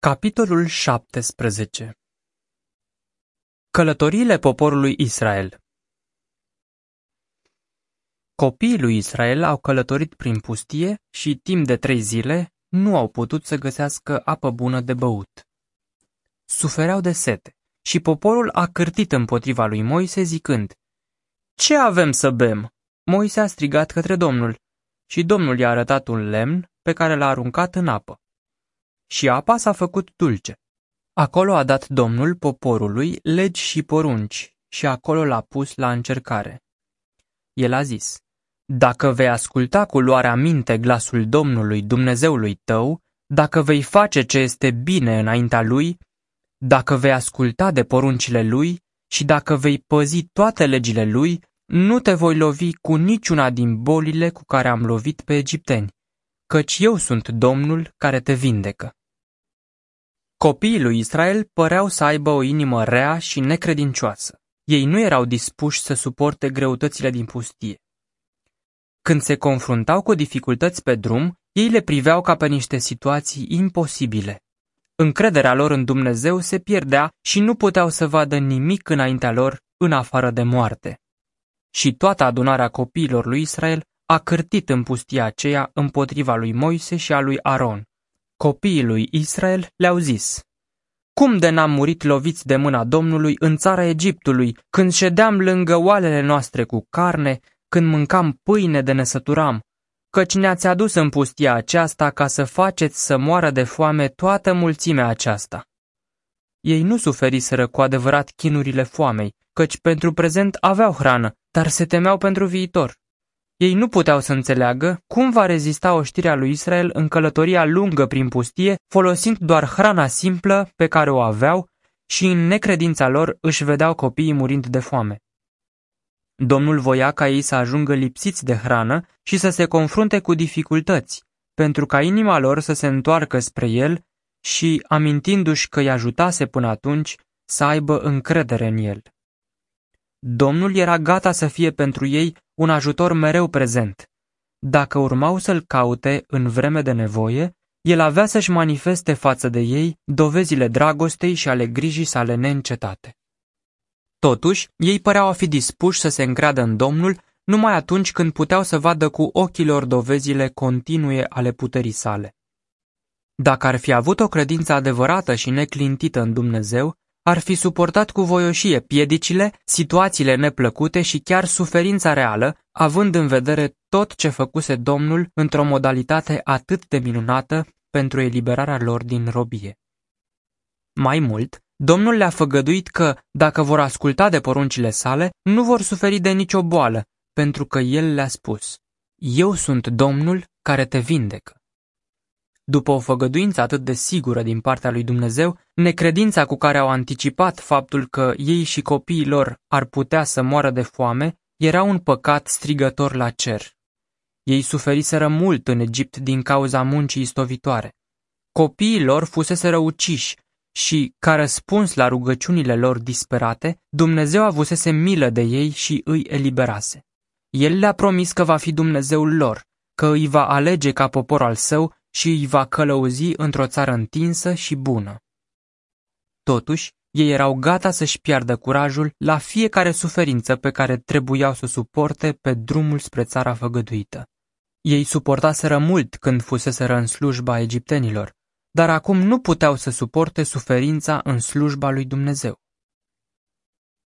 Capitolul 17 Călătoriile poporului Israel Copiii lui Israel au călătorit prin pustie și timp de trei zile nu au putut să găsească apă bună de băut. Sufereau de sete și poporul a cârtit împotriva lui Moise zicând, Ce avem să bem? Moise a strigat către Domnul și Domnul i-a arătat un lemn pe care l-a aruncat în apă și apa s-a făcut dulce. Acolo a dat Domnul poporului legi și porunci și acolo l-a pus la încercare. El a zis, Dacă vei asculta cu luarea minte glasul Domnului Dumnezeului tău, dacă vei face ce este bine înaintea Lui, dacă vei asculta de poruncile Lui și dacă vei păzi toate legile Lui, nu te voi lovi cu niciuna din bolile cu care am lovit pe egipteni, căci eu sunt Domnul care te vindecă. Copiii lui Israel păreau să aibă o inimă rea și necredincioasă. Ei nu erau dispuși să suporte greutățile din pustie. Când se confruntau cu dificultăți pe drum, ei le priveau ca pe niște situații imposibile. Încrederea lor în Dumnezeu se pierdea și nu puteau să vadă nimic înaintea lor în afară de moarte. Și toată adunarea copiilor lui Israel a cârtit în pustia aceea împotriva lui Moise și a lui Aron. Copiii lui Israel le-au zis, Cum de n-am murit loviți de mâna Domnului în țara Egiptului, când ședeam lângă oalele noastre cu carne, când mâncam pâine de nesăturam, căci ne-ați adus în pustia aceasta ca să faceți să moară de foame toată mulțimea aceasta. Ei nu suferiseră cu adevărat chinurile foamei, căci pentru prezent aveau hrană, dar se temeau pentru viitor. Ei nu puteau să înțeleagă cum va rezista oștirea lui Israel în călătoria lungă prin pustie, folosind doar hrana simplă pe care o aveau și în necredința lor își vedeau copiii murind de foame. Domnul voia ca ei să ajungă lipsiți de hrană și să se confrunte cu dificultăți, pentru ca inima lor să se întoarcă spre el și, amintindu-și că îi ajutase până atunci, să aibă încredere în el. Domnul era gata să fie pentru ei un ajutor mereu prezent. Dacă urmau să-l caute în vreme de nevoie, el avea să-și manifeste față de ei dovezile dragostei și ale grijii sale neîncetate. Totuși, ei păreau a fi dispuși să se încreadă în Domnul numai atunci când puteau să vadă cu ochii lor dovezile continue ale puterii sale. Dacă ar fi avut o credință adevărată și neclintită în Dumnezeu, ar fi suportat cu voioșie piedicile, situațiile neplăcute și chiar suferința reală, având în vedere tot ce făcuse Domnul într-o modalitate atât de minunată pentru eliberarea lor din robie. Mai mult, Domnul le-a făgăduit că, dacă vor asculta de poruncile sale, nu vor suferi de nicio boală, pentru că El le-a spus, Eu sunt Domnul care te vindecă. După o făgăduință atât de sigură din partea lui Dumnezeu, necredința cu care au anticipat faptul că ei și copiii lor ar putea să moară de foame era un păcat strigător la cer. Ei suferiseră mult în Egipt din cauza muncii istovitoare. Copiii lor fusese uciși și, ca răspuns la rugăciunile lor disperate, Dumnezeu avusese milă de ei și îi eliberase. El le-a promis că va fi Dumnezeul lor, că îi va alege ca popor al său și îi va călăuzi într-o țară întinsă și bună. Totuși, ei erau gata să-și piardă curajul la fiecare suferință pe care trebuiau să o suporte pe drumul spre țara făgăduită. Ei suportaseră mult când fuseseră în slujba egiptenilor, dar acum nu puteau să suporte suferința în slujba lui Dumnezeu.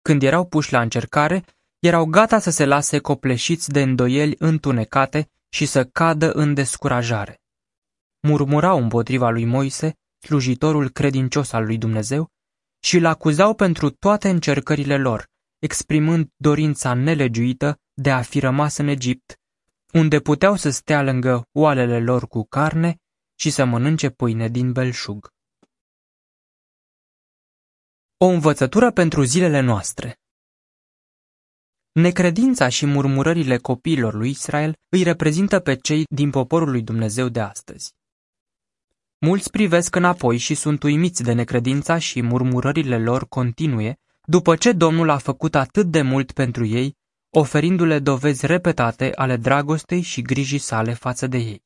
Când erau puși la încercare, erau gata să se lase copleșiți de îndoieli întunecate și să cadă în descurajare murmurau împotriva lui Moise, slujitorul credincios al lui Dumnezeu, și îl acuzau pentru toate încercările lor, exprimând dorința nelegiuită de a fi rămas în Egipt, unde puteau să stea lângă oalele lor cu carne și să mănânce pâine din belșug. O învățătură pentru zilele noastre Necredința și murmurările copiilor lui Israel îi reprezintă pe cei din poporul lui Dumnezeu de astăzi. Mulți privesc înapoi și sunt uimiți de necredința și murmurările lor continue, după ce Domnul a făcut atât de mult pentru ei, oferindu-le dovezi repetate ale dragostei și grijii sale față de ei.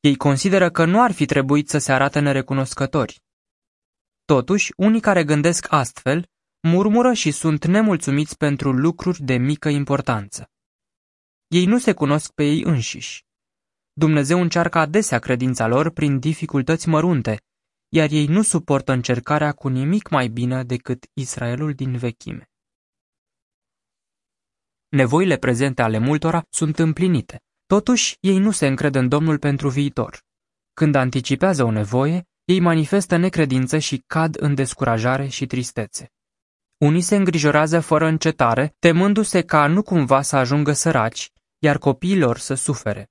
Ei consideră că nu ar fi trebuit să se arate nerecunoscători. Totuși, unii care gândesc astfel murmură și sunt nemulțumiți pentru lucruri de mică importanță. Ei nu se cunosc pe ei înșiși. Dumnezeu încearcă adesea credința lor prin dificultăți mărunte, iar ei nu suportă încercarea cu nimic mai bine decât Israelul din vechime. Nevoile prezente ale multora sunt împlinite. Totuși, ei nu se încred în Domnul pentru viitor. Când anticipează o nevoie, ei manifestă necredință și cad în descurajare și tristețe. Unii se îngrijorează fără încetare, temându-se ca nu cumva să ajungă săraci, iar copiilor să sufere.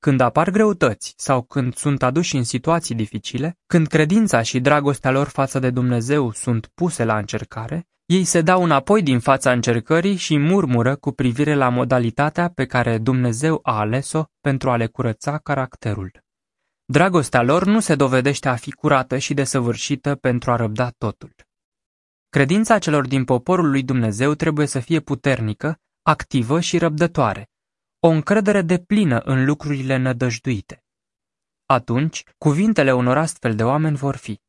Când apar greutăți sau când sunt aduși în situații dificile, când credința și dragostea lor față de Dumnezeu sunt puse la încercare, ei se dau înapoi din fața încercării și murmură cu privire la modalitatea pe care Dumnezeu a ales-o pentru a le curăța caracterul. Dragostea lor nu se dovedește a fi curată și desăvârșită pentru a răbda totul. Credința celor din poporul lui Dumnezeu trebuie să fie puternică, activă și răbdătoare, o încredere de plină în lucrurile nădăjduite. Atunci, cuvintele unor astfel de oameni vor fi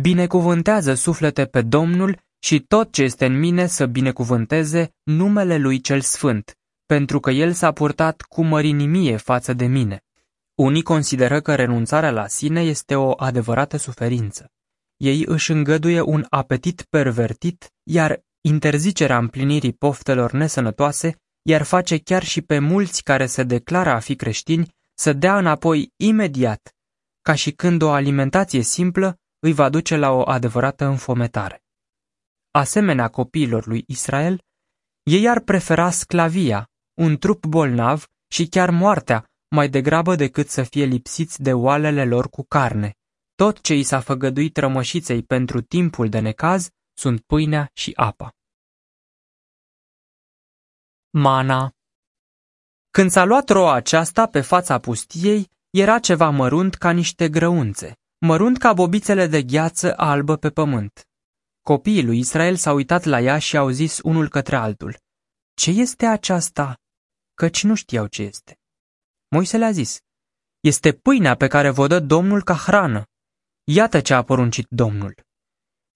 Binecuvântează suflete pe Domnul și tot ce este în mine să binecuvânteze numele Lui cel Sfânt, pentru că El s-a purtat cu mărinimie față de mine. Unii consideră că renunțarea la sine este o adevărată suferință. Ei își îngăduie un apetit pervertit, iar interzicerea împlinirii poftelor nesănătoase iar face chiar și pe mulți care se declară a fi creștini să dea înapoi imediat, ca și când o alimentație simplă îi va duce la o adevărată înfometare. Asemenea copiilor lui Israel, ei ar prefera sclavia, un trup bolnav și chiar moartea, mai degrabă decât să fie lipsiți de oalele lor cu carne. Tot ce i s-a făgăduit rămășiței pentru timpul de necaz sunt pâinea și apa. Mana Când s-a luat roa aceasta pe fața pustiei, era ceva mărunt ca niște grăunțe, mărunt ca bobițele de gheață albă pe pământ. Copiii lui Israel s-au uitat la ea și au zis unul către altul, Ce este aceasta? Căci nu știau ce este. Moise le-a zis, Este pâinea pe care vă dă Domnul ca hrană. Iată ce a poruncit Domnul.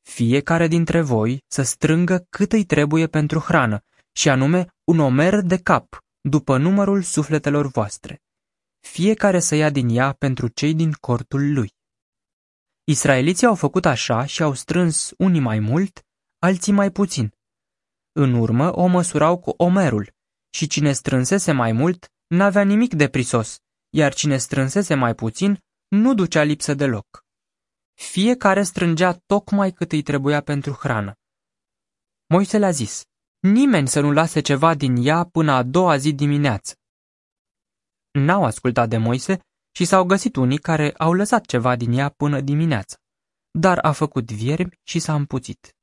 Fiecare dintre voi să strângă cât îi trebuie pentru hrană, și anume un omer de cap, după numărul sufletelor voastre. Fiecare să ia din ea pentru cei din cortul lui. Israeliții au făcut așa și au strâns unii mai mult, alții mai puțin. În urmă o măsurau cu omerul și cine strânsese mai mult n-avea nimic de prisos, iar cine strânsese mai puțin nu ducea lipsă deloc. Fiecare strângea tocmai cât îi trebuia pentru hrană. Moise le-a zis, Nimeni să nu lase ceva din ea până a doua zi dimineață. N-au ascultat de Moise și s-au găsit unii care au lăsat ceva din ea până dimineață, dar a făcut viermi și s-a împuțit.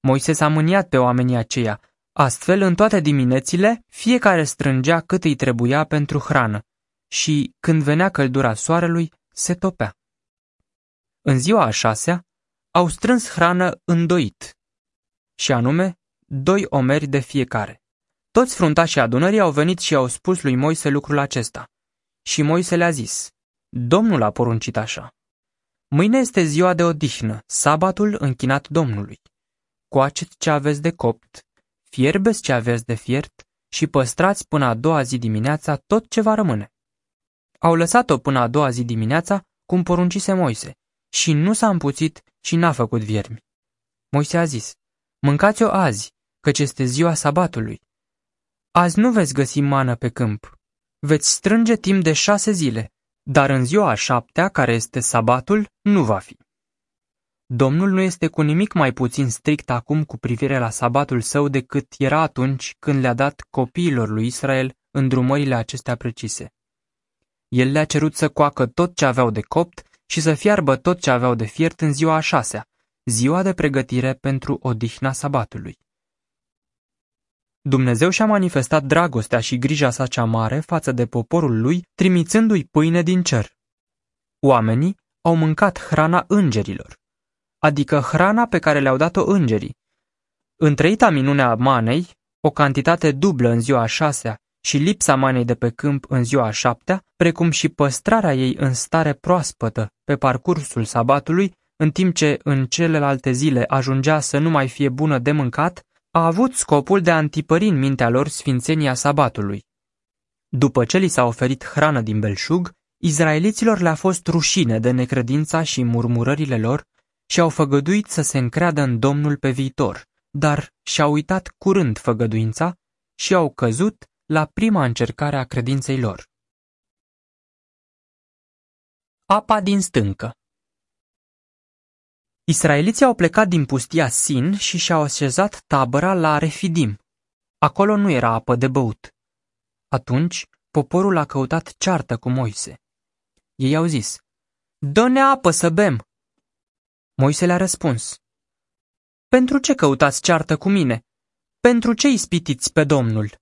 Moise s-a mâniat pe oamenii aceia, astfel în toate diminețile fiecare strângea cât îi trebuia pentru hrană și, când venea căldura soarelui, se topea. În ziua a șasea, au strâns hrană îndoit, și anume doi omeri de fiecare. Toți fruntașii adunării au venit și au spus lui Moise lucrul acesta. Și Moise le-a zis, Domnul a poruncit așa. Mâine este ziua de odihnă, sabatul închinat Domnului. Coaceți ce aveți de copt, fierbeți ce aveți de fiert și păstrați până a doua zi dimineața tot ce va rămâne. Au lăsat-o până a doua zi dimineața, cum poruncise Moise, și nu s-a împuțit și n-a făcut viermi. Moise a zis, mâncați-o azi, căci este ziua sabatului. Azi nu veți găsi mană pe câmp. Veți strânge timp de șase zile, dar în ziua a șaptea, care este sabatul, nu va fi. Domnul nu este cu nimic mai puțin strict acum cu privire la sabatul său decât era atunci când le-a dat copiilor lui Israel îndrumările acestea precise. El le-a cerut să coacă tot ce aveau de copt și să fiarbă tot ce aveau de fiert în ziua a șasea, ziua de pregătire pentru odihna sabatului. Dumnezeu și-a manifestat dragostea și grija sa cea mare față de poporul lui, trimițându-i pâine din cer. Oamenii au mâncat hrana îngerilor, adică hrana pe care le-au dat-o îngerii. Întreita minunea manei, o cantitate dublă în ziua a șasea și lipsa manei de pe câmp în ziua a șaptea, precum și păstrarea ei în stare proaspătă pe parcursul sabatului, în timp ce în celelalte zile ajungea să nu mai fie bună de mâncat, a avut scopul de a întipări în mintea lor sfințenia sabatului. După ce li s-a oferit hrană din belșug, izraeliților le-a fost rușine de necredința și murmurările lor și au făgăduit să se încreadă în Domnul pe viitor, dar și-au uitat curând făgăduința și au căzut la prima încercare a credinței lor. Apa din stâncă Israeliții au plecat din pustia Sin și și-au așezat tabăra la Refidim. Acolo nu era apă de băut. Atunci, poporul a căutat ceartă cu Moise. Ei au zis, Dă-ne apă să bem! Moise le-a răspuns, Pentru ce căutați ceartă cu mine? Pentru ce ispitiți pe Domnul?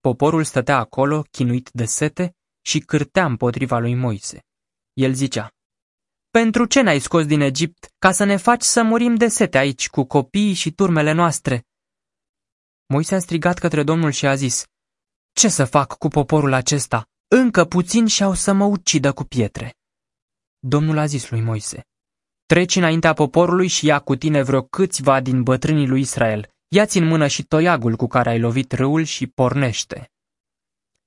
Poporul stătea acolo, chinuit de sete, și cârtea împotriva lui Moise. El zicea, Pentru ce n-ai scos din Egipt ca să ne faci să murim de sete aici cu copiii și turmele noastre? Moise a strigat către Domnul și a zis, Ce să fac cu poporul acesta? Încă puțin și-au să mă ucidă cu pietre. Domnul a zis lui Moise, Treci înaintea poporului și ia cu tine vreo câțiva din bătrânii lui Israel. Ia-ți în mână și toiagul cu care ai lovit râul și pornește.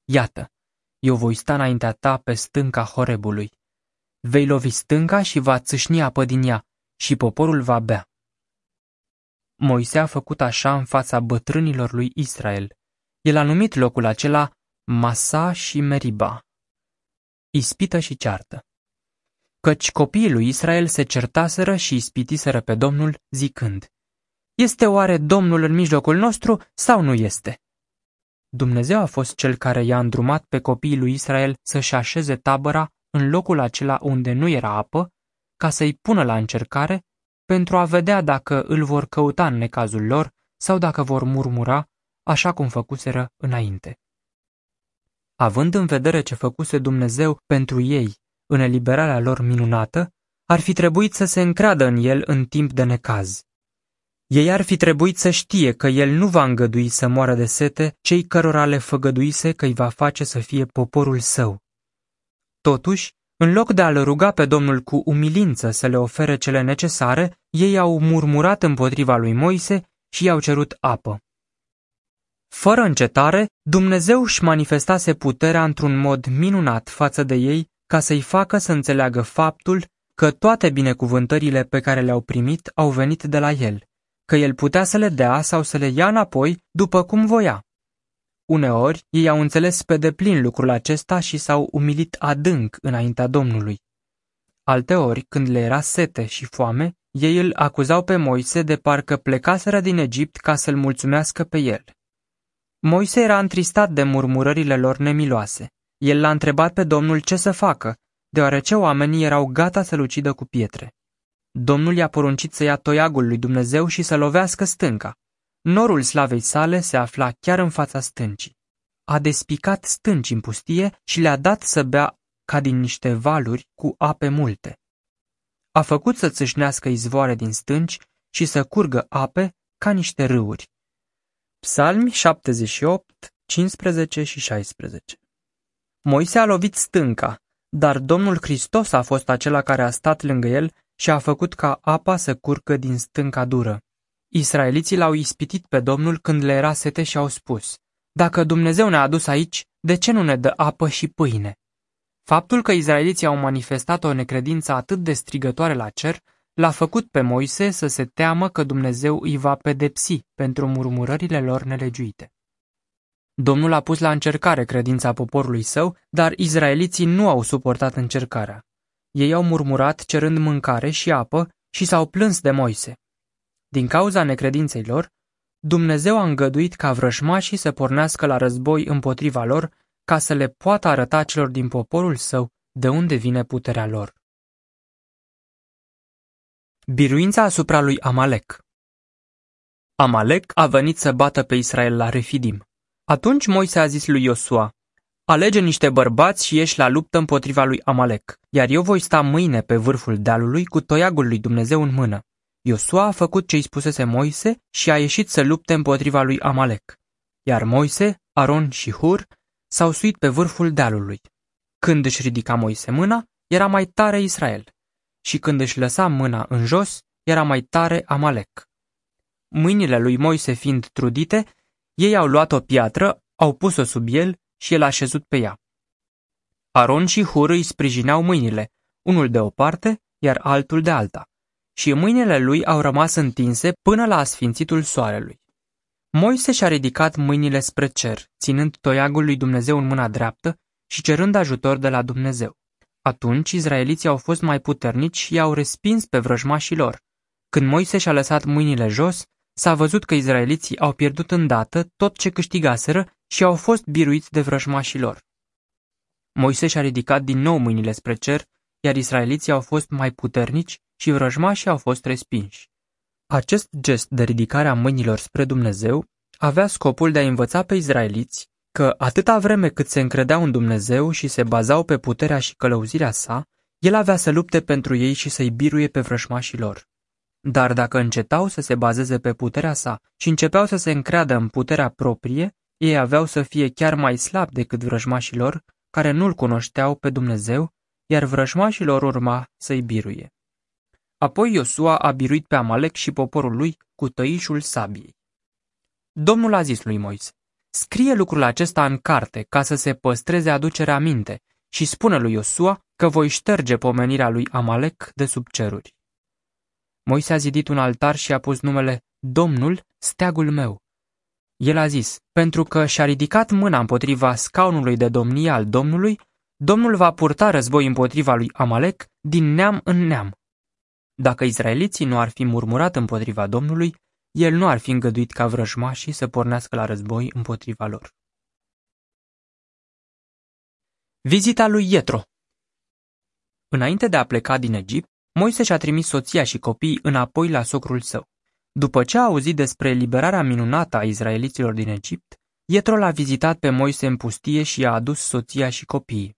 Iată, eu voi sta înaintea ta pe stânca Horebului. Vei lovi stânca și va țâșni apă din ea și poporul va bea. Moise a făcut așa în fața bătrânilor lui Israel. El a numit locul acela Masa și Meriba. Ispită și ceartă. Căci copiii lui Israel se certaseră și ispitiseră pe Domnul, zicând, Este oare Domnul în mijlocul nostru sau nu este? Dumnezeu a fost cel care i-a îndrumat pe copiii lui Israel să-și așeze tabăra în locul acela unde nu era apă, ca să-i pună la încercare, pentru a vedea dacă îl vor căuta în necazul lor sau dacă vor murmura, așa cum făcuseră înainte. Având în vedere ce făcuse Dumnezeu pentru ei în eliberarea lor minunată, ar fi trebuit să se încreadă în el în timp de necaz. Ei ar fi trebuit să știe că el nu va îngădui să moară de sete cei cărora le făgăduise că îi va face să fie poporul său. Totuși, în loc de a-l ruga pe Domnul cu umilință să le ofere cele necesare, ei au murmurat împotriva lui Moise și i-au cerut apă. Fără încetare, Dumnezeu își manifestase puterea într-un mod minunat față de ei ca să-i facă să înțeleagă faptul că toate binecuvântările pe care le-au primit au venit de la el, că el putea să le dea sau să le ia înapoi după cum voia. Uneori, ei au înțeles pe deplin lucrul acesta și s-au umilit adânc înaintea Domnului. Alteori, când le era sete și foame, ei îl acuzau pe Moise de parcă plecaseră din Egipt ca să-l mulțumească pe el. Moise era întristat de murmurările lor nemiloase. El l-a întrebat pe Domnul ce să facă, deoarece oamenii erau gata să-l ucidă cu pietre. Domnul i-a poruncit să ia toiagul lui Dumnezeu și să lovească stânca. Norul slavei sale se afla chiar în fața stâncii. A despicat stânci în pustie și le-a dat să bea ca din niște valuri cu ape multe. A făcut să țâșnească izvoare din stânci și să curgă ape ca niște râuri. Psalmi 78, 15 și 16 Moise a lovit stânca, dar Domnul Hristos a fost acela care a stat lângă el și a făcut ca apa să curgă din stânca dură. Israeliții l-au ispitit pe Domnul când le era sete și au spus, Dacă Dumnezeu ne-a adus aici, de ce nu ne dă apă și pâine? Faptul că izraeliții au manifestat o necredință atât de strigătoare la cer, l-a făcut pe Moise să se teamă că Dumnezeu îi va pedepsi pentru murmurările lor nelegiuite. Domnul a pus la încercare credința poporului său, dar izraeliții nu au suportat încercarea. Ei au murmurat cerând mâncare și apă și s-au plâns de Moise. Din cauza necredinței lor, Dumnezeu a îngăduit ca vrășmașii să pornească la război împotriva lor ca să le poată arăta celor din poporul său de unde vine puterea lor. Biruința asupra lui Amalek Amalek a venit să bată pe Israel la Refidim. Atunci Moise a zis lui Iosua, Alege niște bărbați și ieși la luptă împotriva lui Amalek, iar eu voi sta mâine pe vârful dealului cu toiagul lui Dumnezeu în mână. Iosua a făcut ce îi spusese Moise și a ieșit să lupte împotriva lui Amalek. Iar Moise Aron și Hur s-au suit pe vârful dealului. Când își ridica Moise mâna, era mai tare Israel. Și când își lăsa mâna în jos, era mai tare Amalek. Mâinile lui Moise fiind trudite, ei au luat o piatră, au pus-o sub el și el a șezut pe ea. Aron și Hur îi sprijineau mâinile, unul de o parte, iar altul de alta, și mâinile lui au rămas întinse până la asfințitul soarelui. Moise și-a ridicat mâinile spre cer, ținând toiagul lui Dumnezeu în mâna dreaptă și cerând ajutor de la Dumnezeu. Atunci izraeliții au fost mai puternici și i-au respins pe vrăjmașii lor. Când Moise și-a lăsat mâinile jos, s-a văzut că izraeliții au pierdut îndată tot ce câștigaseră și au fost biruiți de vrăjmașii lor. Moise și-a ridicat din nou mâinile spre cer, iar israeliții au fost mai puternici și vrăjmașii au fost respinși. Acest gest de ridicare a mâinilor spre Dumnezeu avea scopul de a învăța pe izraeliți că atâta vreme cât se încredeau în Dumnezeu și se bazau pe puterea și călăuzirea sa, el avea să lupte pentru ei și să-i biruie pe vrăjmașii lor. Dar dacă încetau să se bazeze pe puterea sa și începeau să se încreadă în puterea proprie, ei aveau să fie chiar mai slabi decât vrăjmașii lor, care nu-L cunoșteau pe Dumnezeu, iar vrăjmașii lor urma să-i biruie. Apoi Iosua a biruit pe Amalek și poporul lui cu tăișul sabiei. Domnul a zis lui Moise, scrie lucrul acesta în carte ca să se păstreze aducerea aminte și spune lui Iosua că voi șterge pomenirea lui Amalek de sub ceruri. Moise a zidit un altar și a pus numele Domnul, steagul meu. El a zis, pentru că și-a ridicat mâna împotriva scaunului de domnie al Domnului, Domnul va purta război împotriva lui Amalek din neam în neam. Dacă izraeliții nu ar fi murmurat împotriva Domnului, el nu ar fi îngăduit ca vrăjmașii să pornească la război împotriva lor. Vizita lui Ietro Înainte de a pleca din Egipt, Moise și-a trimis soția și copiii înapoi la socrul său. După ce a auzit despre liberarea minunată a izraeliților din Egipt, Ietro l-a vizitat pe Moise în pustie și i-a adus soția și copiii.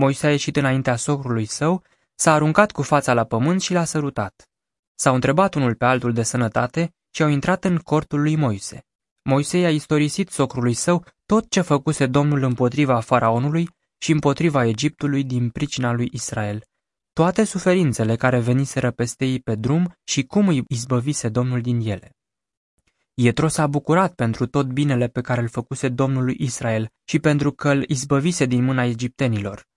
Moise a ieșit înaintea socrului său, s-a aruncat cu fața la pământ și l-a sărutat. S-au întrebat unul pe altul de sănătate și au intrat în cortul lui Moise. Moise i-a istorisit socrului său tot ce făcuse Domnul împotriva faraonului și împotriva Egiptului din pricina lui Israel, toate suferințele care veniseră peste ei pe drum și cum îi izbăvise Domnul din ele. Ietro s-a bucurat pentru tot binele pe care îl făcuse Domnului Israel și pentru că îl izbăvise din mâna egiptenilor.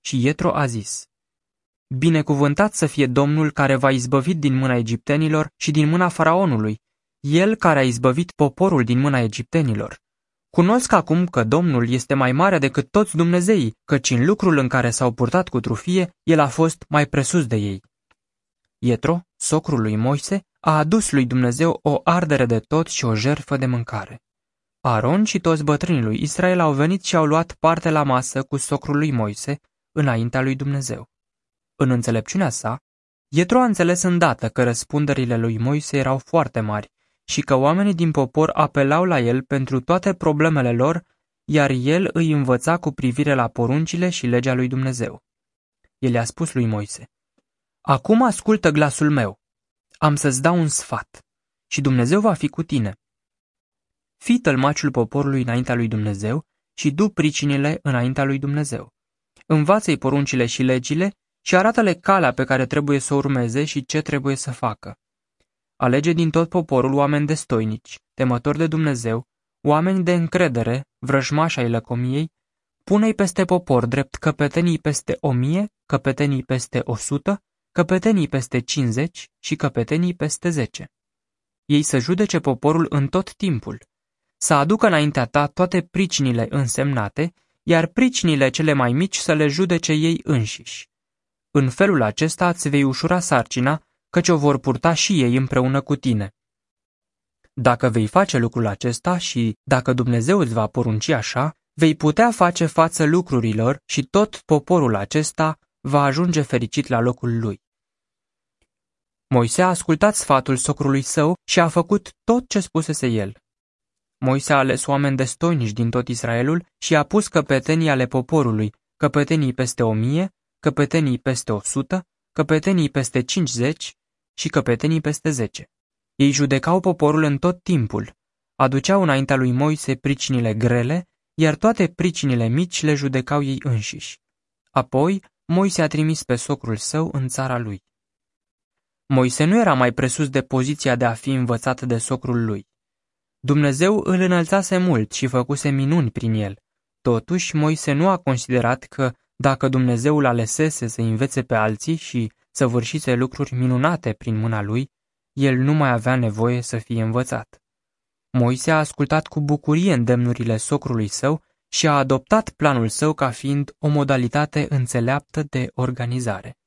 Și Ietro a zis, Binecuvântat să fie Domnul care v-a izbăvit din mâna egiptenilor și din mâna faraonului, el care a izbăvit poporul din mâna egiptenilor. Cunosc acum că Domnul este mai mare decât toți Dumnezeii, căci în lucrul în care s-au purtat cu trufie, el a fost mai presus de ei. Ietro, socrul lui Moise, a adus lui Dumnezeu o ardere de tot și o jertfă de mâncare. Aron și toți bătrânii lui Israel au venit și au luat parte la masă cu socrul lui Moise, înaintea lui Dumnezeu. În înțelepciunea sa, Ietro a înțeles îndată că răspunderile lui Moise erau foarte mari și că oamenii din popor apelau la el pentru toate problemele lor, iar el îi învăța cu privire la poruncile și legea lui Dumnezeu. El i-a spus lui Moise, Acum ascultă glasul meu, am să-ți dau un sfat și Dumnezeu va fi cu tine. Fii tălmaciul poporului înaintea lui Dumnezeu și du pricinile înaintea lui Dumnezeu. Învață-i poruncile și legile și arată-le calea pe care trebuie să o urmeze și ce trebuie să facă. Alege din tot poporul oameni destoinici, temători de Dumnezeu, oameni de încredere, vrăjmași ai lăcomiei, pune-i peste popor drept căpetenii peste o mie, căpetenii peste o sută, căpetenii peste cincizeci și căpetenii peste zece. Ei să judece poporul în tot timpul, să aducă înaintea ta toate pricinile însemnate, iar pricinile cele mai mici să le judece ei înșiși. În felul acesta îți vei ușura sarcina, căci o vor purta și ei împreună cu tine. Dacă vei face lucrul acesta și dacă Dumnezeu îți va porunci așa, vei putea face față lucrurilor și tot poporul acesta va ajunge fericit la locul lui. Moise a ascultat sfatul socrului său și a făcut tot ce spusese el. Moise a ales oameni destoinici din tot Israelul și a pus căpetenii ale poporului, căpetenii peste o mie, căpetenii peste o sută, căpetenii peste cincizeci și căpetenii peste zece. Ei judecau poporul în tot timpul, aduceau înaintea lui Moise pricinile grele, iar toate pricinile mici le judecau ei înșiși. Apoi, Moise a trimis pe socrul său în țara lui. Moise nu era mai presus de poziția de a fi învățat de socrul lui. Dumnezeu îl înălțase mult și făcuse minuni prin el. Totuși, Moise nu a considerat că, dacă Dumnezeu îl alesese să învețe pe alții și să vârșise lucruri minunate prin mâna lui, el nu mai avea nevoie să fie învățat. Moise a ascultat cu bucurie îndemnurile socrului său și a adoptat planul său ca fiind o modalitate înțeleaptă de organizare.